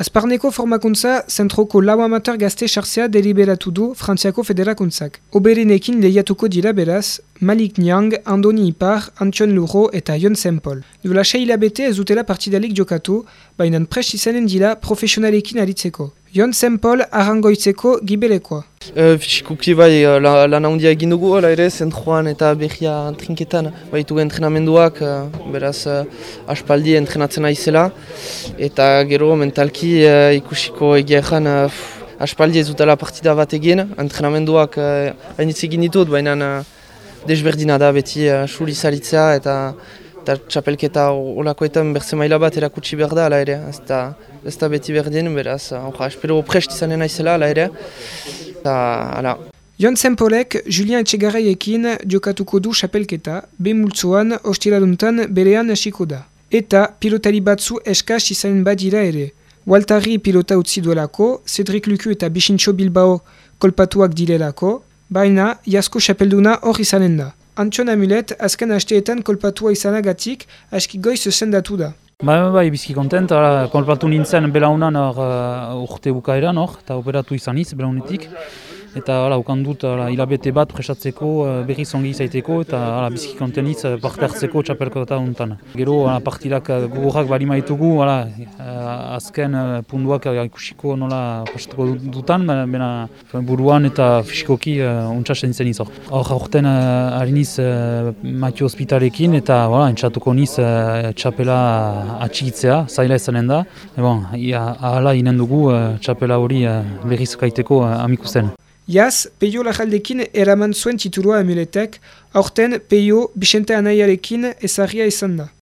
Azparneko formakuntza zentroko lau amateur gazte sartzea deliberatu du Frantziako federakuntzak. Oberinekin lehiatuko dira beraz, Malik Nyang, Andoni Ipar, Antion Luro eta Jon Sempol. Dula sei hilabete ez dutela partidalik jokatu, baina prest izanen dira profesionalekin aritzeko. Jon Sempol arrangoitzeko gibelekoa. Uh, Fisikuki bai, la, lan handia egin dugu, ala ere, zentroan eta behia trinketan. Baitu entrenamenduak, uh, beraz, aspaldi entrenatzen aizela. Eta gero, mentalki ikusiko egia ezan, aspaldi ez dutela partida bat egin. Entrenamenduak hainitz egin ditut, baina desberdina da beti suri zaritzea eta eta txapelketa olakoetan berze maila bat erakutsi behar da, ala ere. Ez da, beti berdin, beraz, uh, espero prest izanen aizela, ala ere. Eta, ala. Jon Sempolek, Julien Etxegarraiekin jokatuko du chapelketa, be multzoan, ostiraduntan berean hasiko da. Eta pilotari batzu eskaz izanen badira ere. Waltari pilota utzi duelako, Cedric Luku eta Bixintxo Bilbao kolpatuak direlako, baina jasko chapelduna hor izanen da. Antxon Amulet, azken hasteetan kolpatua izanagatik, aski goiz zendatu da. Bai, bai, bai, bizki kontent, kolpatu nintzen belaunan uh, urte bukaeran, or, eta operatu izaniz belaunetik. Eta hala, ukan dut hilabete bat presatzeko, uh, berriz ongi izaiteko, eta hala, bizki konteniz uh, parte hartzeko txapelko eta untan. Gero hala, partidak uh, gogorrak bali maitugu, hala, azken punduak ikusiko nola pasatuko dutan, bena buruan eta fisikoki untsasen zen izor. Hor, aurten hariniz Matio Hospitalekin, eta hala, entzatuko niz txapela atxigitzea, zaila izanen da. E bon, hala inen dugu txapela hori berriz kaiteko amikusten. Jaz, Peio Lajaldekin eraman zuen titulua emiletek, aurten Peio Bixente Anaiarekin ezarria izan da.